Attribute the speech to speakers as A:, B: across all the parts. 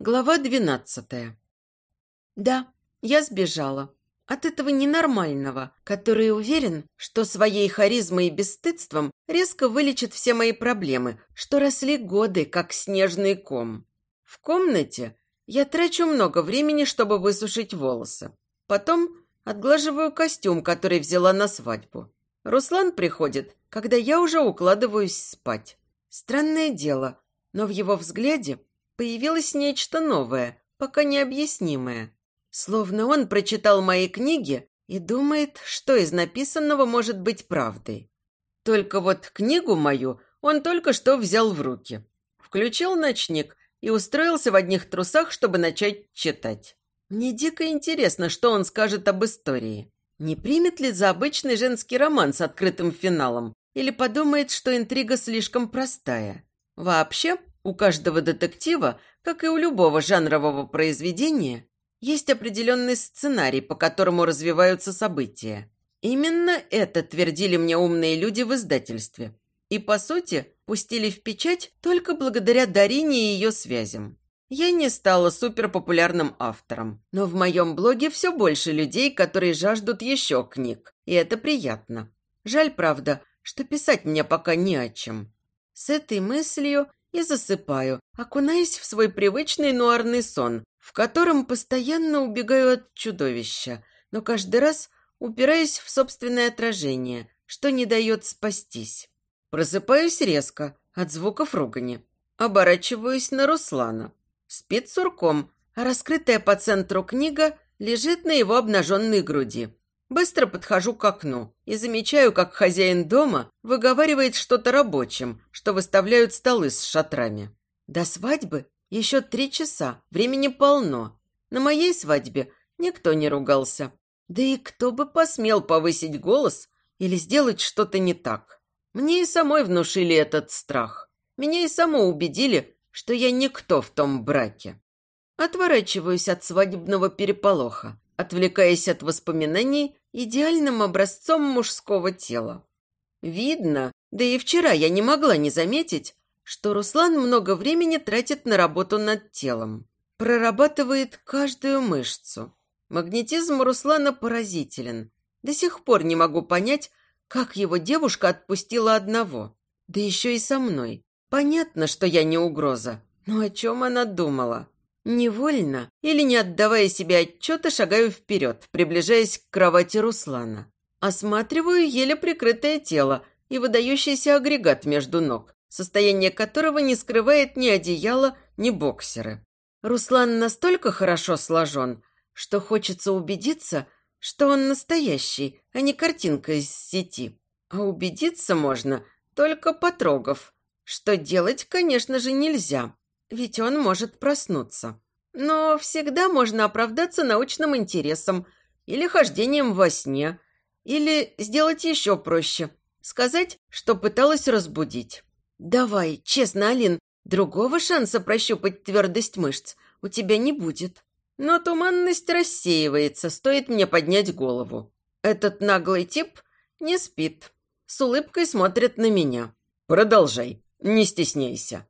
A: Глава двенадцатая. Да, я сбежала. От этого ненормального, который уверен, что своей харизмой и бесстыдством резко вылечит все мои проблемы, что росли годы, как снежный ком. В комнате я трачу много времени, чтобы высушить волосы. Потом отглаживаю костюм, который взяла на свадьбу. Руслан приходит, когда я уже укладываюсь спать. Странное дело, но в его взгляде появилось нечто новое, пока необъяснимое. Словно он прочитал мои книги и думает, что из написанного может быть правдой. Только вот книгу мою он только что взял в руки. Включил ночник и устроился в одних трусах, чтобы начать читать. Мне дико интересно, что он скажет об истории. Не примет ли за обычный женский роман с открытым финалом или подумает, что интрига слишком простая. Вообще, у каждого детектива, как и у любого жанрового произведения, есть определенный сценарий, по которому развиваются события. Именно это твердили мне умные люди в издательстве. И, по сути, пустили в печать только благодаря Дарине и ее связям. Я не стала суперпопулярным автором, но в моем блоге все больше людей, которые жаждут еще книг, и это приятно. Жаль, правда, что писать мне пока не о чем. С этой мыслью и засыпаю, окунаясь в свой привычный нуарный сон, в котором постоянно убегаю от чудовища, но каждый раз упираюсь в собственное отражение, что не дает спастись. Просыпаюсь резко от звуков ругани. Оборачиваюсь на Руслана. Спит сурком, а раскрытая по центру книга лежит на его обнаженной груди. Быстро подхожу к окну и замечаю, как хозяин дома выговаривает что-то рабочим, что выставляют столы с шатрами. До свадьбы еще три часа, времени полно. На моей свадьбе никто не ругался. Да и кто бы посмел повысить голос или сделать что-то не так. Мне и самой внушили этот страх. Меня и само убедили, что я никто в том браке. Отворачиваюсь от свадебного переполоха, отвлекаясь от воспоминаний идеальным образцом мужского тела. Видно, да и вчера я не могла не заметить, что Руслан много времени тратит на работу над телом. Прорабатывает каждую мышцу. Магнетизм Руслана поразителен. До сих пор не могу понять, как его девушка отпустила одного. Да еще и со мной. Понятно, что я не угроза. Но о чем она думала? Невольно или не отдавая себе отчета, шагаю вперед, приближаясь к кровати Руслана. Осматриваю еле прикрытое тело и выдающийся агрегат между ног состояние которого не скрывает ни одеяло, ни боксеры. Руслан настолько хорошо сложен, что хочется убедиться, что он настоящий, а не картинка из сети. А убедиться можно, только потрогав, что делать, конечно же, нельзя, ведь он может проснуться. Но всегда можно оправдаться научным интересом или хождением во сне, или сделать еще проще – сказать, что пыталась разбудить. «Давай, честно, Алин, другого шанса прощупать твердость мышц у тебя не будет». Но туманность рассеивается, стоит мне поднять голову. Этот наглый тип не спит. С улыбкой смотрит на меня. «Продолжай, не стесняйся».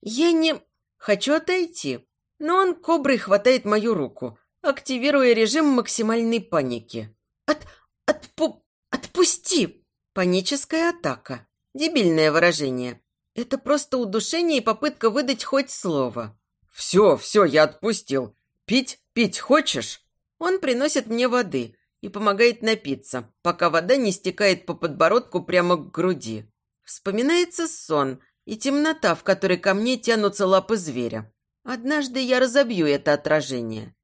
A: «Я не... хочу отойти». Но он коброй хватает мою руку, активируя режим максимальной паники. «От... отпу... отпусти!» Паническая атака. Дебильное выражение. Это просто удушение и попытка выдать хоть слово. «Все, все, я отпустил. Пить, пить хочешь?» Он приносит мне воды и помогает напиться, пока вода не стекает по подбородку прямо к груди. Вспоминается сон и темнота, в которой ко мне тянутся лапы зверя. Однажды я разобью это отражение.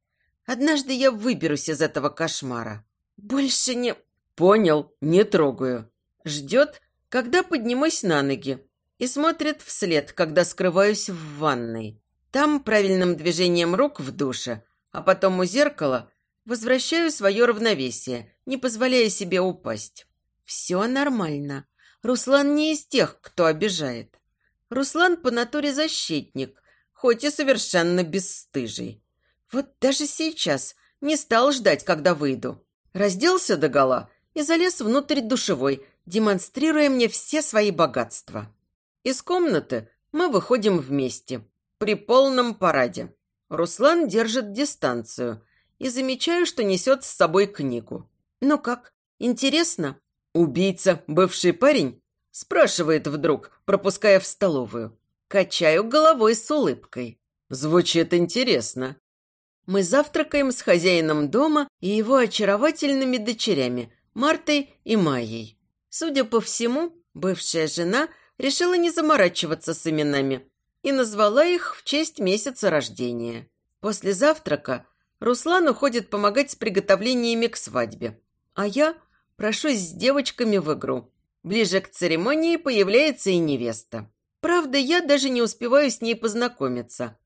A: Однажды я выберусь из этого кошмара. Больше не... Понял, не трогаю. Ждет, когда поднимусь на ноги, и смотрит вслед, когда скрываюсь в ванной. Там правильным движением рук в душе, а потом у зеркала возвращаю свое равновесие, не позволяя себе упасть. Все нормально. Руслан не из тех, кто обижает. Руслан по натуре защитник, хоть и совершенно бесстыжий. Вот даже сейчас не стал ждать, когда выйду. Разделся догола и залез внутрь душевой, демонстрируя мне все свои богатства. Из комнаты мы выходим вместе, при полном параде. Руслан держит дистанцию и замечаю, что несет с собой книгу. «Ну как, интересно?» «Убийца, бывший парень?» Спрашивает вдруг, пропуская в столовую. Качаю головой с улыбкой. Звучит интересно. Мы завтракаем с хозяином дома и его очаровательными дочерями, Мартой и Майей. Судя по всему, бывшая жена решила не заморачиваться с именами и назвала их в честь месяца рождения. После завтрака Руслан уходит помогать с приготовлениями к свадьбе, а я прошусь с девочками в игру. Ближе к церемонии появляется и невеста. Правда, я даже не успеваю с ней познакомиться.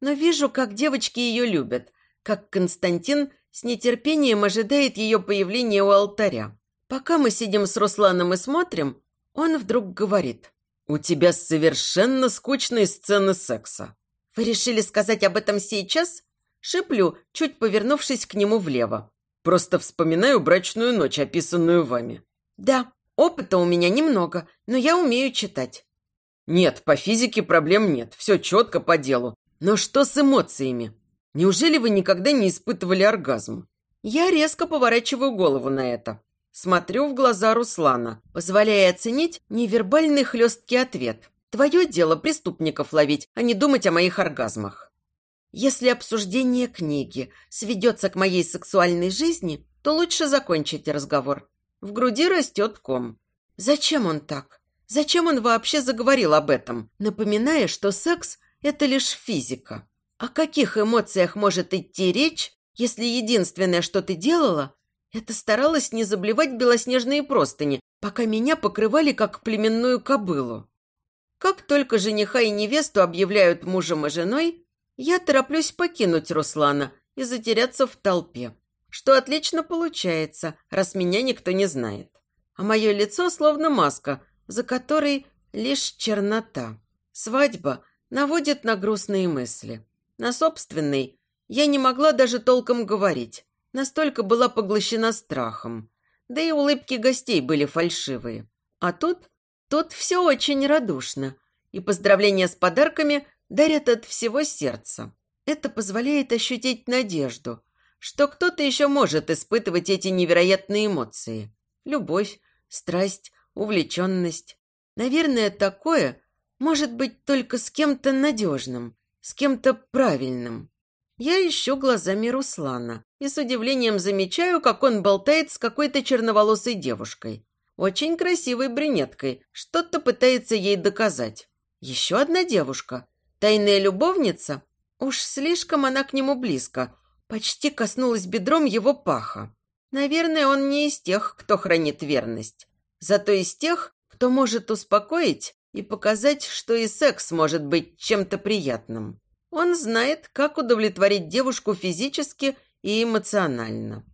A: Но вижу, как девочки ее любят, как Константин с нетерпением ожидает ее появления у алтаря. Пока мы сидим с Русланом и смотрим, он вдруг говорит. «У тебя совершенно скучные сцены секса». «Вы решили сказать об этом сейчас?» Шиплю, чуть повернувшись к нему влево. «Просто вспоминаю брачную ночь, описанную вами». «Да, опыта у меня немного, но я умею читать. Нет, по физике проблем нет, все четко по делу. Но что с эмоциями? Неужели вы никогда не испытывали оргазм? Я резко поворачиваю голову на это. Смотрю в глаза Руслана, позволяя оценить невербальный хлесткий ответ. Твое дело преступников ловить, а не думать о моих оргазмах. Если обсуждение книги сведется к моей сексуальной жизни, то лучше закончить разговор. В груди растет ком. Зачем он так? Зачем он вообще заговорил об этом, напоминая, что секс – это лишь физика? О каких эмоциях может идти речь, если единственное, что ты делала, это старалась не заблевать белоснежные простыни, пока меня покрывали как племенную кобылу? Как только жениха и невесту объявляют мужем и женой, я тороплюсь покинуть Руслана и затеряться в толпе, что отлично получается, раз меня никто не знает. А мое лицо словно маска – за которой лишь чернота. Свадьба наводит на грустные мысли. На собственной я не могла даже толком говорить, настолько была поглощена страхом. Да и улыбки гостей были фальшивые. А тут, тут все очень радушно, и поздравления с подарками дарят от всего сердца. Это позволяет ощутить надежду, что кто-то еще может испытывать эти невероятные эмоции. Любовь, страсть, увлеченность. Наверное, такое может быть только с кем-то надежным, с кем-то правильным. Я ищу глазами Руслана и с удивлением замечаю, как он болтает с какой-то черноволосой девушкой. Очень красивой брюнеткой, что-то пытается ей доказать. Еще одна девушка. Тайная любовница? Уж слишком она к нему близко. Почти коснулась бедром его паха. Наверное, он не из тех, кто хранит верность. Зато из тех, кто может успокоить и показать, что и секс может быть чем-то приятным. Он знает, как удовлетворить девушку физически и эмоционально.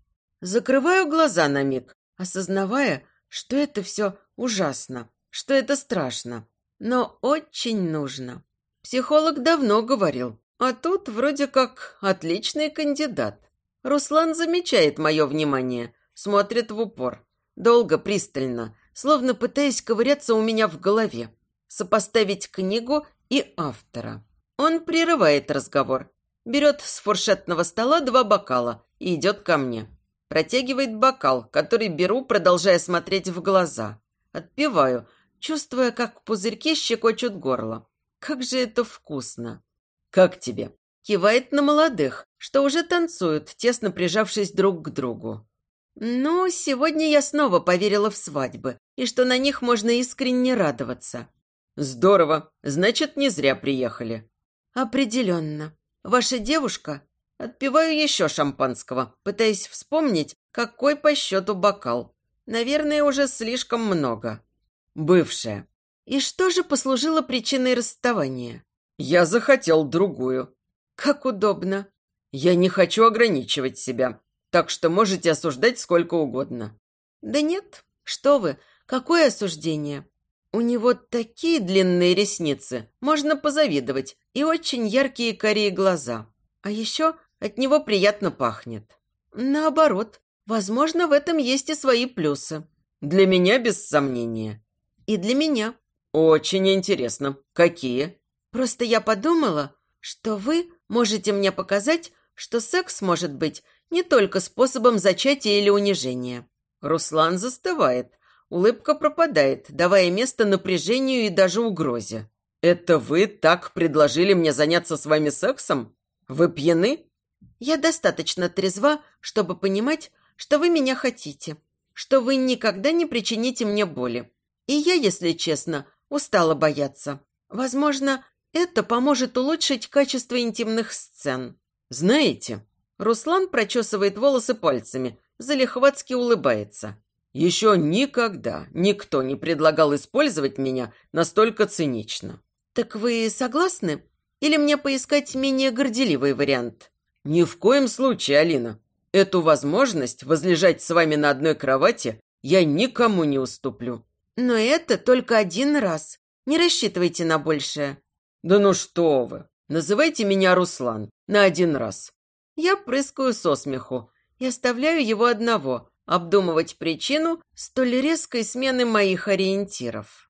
A: Закрываю глаза на миг, осознавая, что это все ужасно, что это страшно, но очень нужно. Психолог давно говорил, а тут вроде как отличный кандидат. Руслан замечает мое внимание, смотрит в упор. Долго, пристально, словно пытаясь ковыряться у меня в голове, сопоставить книгу и автора. Он прерывает разговор, берет с фуршетного стола два бокала и идет ко мне. Протягивает бокал, который беру, продолжая смотреть в глаза. Отпиваю, чувствуя, как пузырьки щекочут горло. Как же это вкусно! «Как тебе?» Кивает на молодых, что уже танцуют, тесно прижавшись друг к другу. «Ну, сегодня я снова поверила в свадьбы, и что на них можно искренне радоваться». «Здорово. Значит, не зря приехали». «Определенно. Ваша девушка?» Отпиваю еще шампанского, пытаясь вспомнить, какой по счету бокал. Наверное, уже слишком много. Бывшая. И что же послужило причиной расставания? Я захотел другую. Как удобно. Я не хочу ограничивать себя так что можете осуждать сколько угодно». «Да нет, что вы, какое осуждение? У него такие длинные ресницы, можно позавидовать, и очень яркие карие глаза. А еще от него приятно пахнет. Наоборот, возможно, в этом есть и свои плюсы. Для меня без сомнения. И для меня. Очень интересно. Какие? Просто я подумала, что вы Можете мне показать, что секс может быть не только способом зачатия или унижения. Руслан застывает, улыбка пропадает, давая место напряжению и даже угрозе. «Это вы так предложили мне заняться с вами сексом? Вы пьяны?» «Я достаточно трезва, чтобы понимать, что вы меня хотите, что вы никогда не причините мне боли. И я, если честно, устала бояться. Возможно, это поможет улучшить качество интимных сцен. Знаете, Руслан прочесывает волосы пальцами, залихватски улыбается. Еще никогда никто не предлагал использовать меня настолько цинично. Так вы согласны? Или мне поискать менее горделивый вариант? Ни в коем случае, Алина. Эту возможность возлежать с вами на одной кровати я никому не уступлю. Но это только один раз. Не рассчитывайте на большее. Да ну что вы. Называйте меня Руслан. На один раз. Я прыскаю со смеху и оставляю его одного обдумывать причину столь резкой смены моих ориентиров.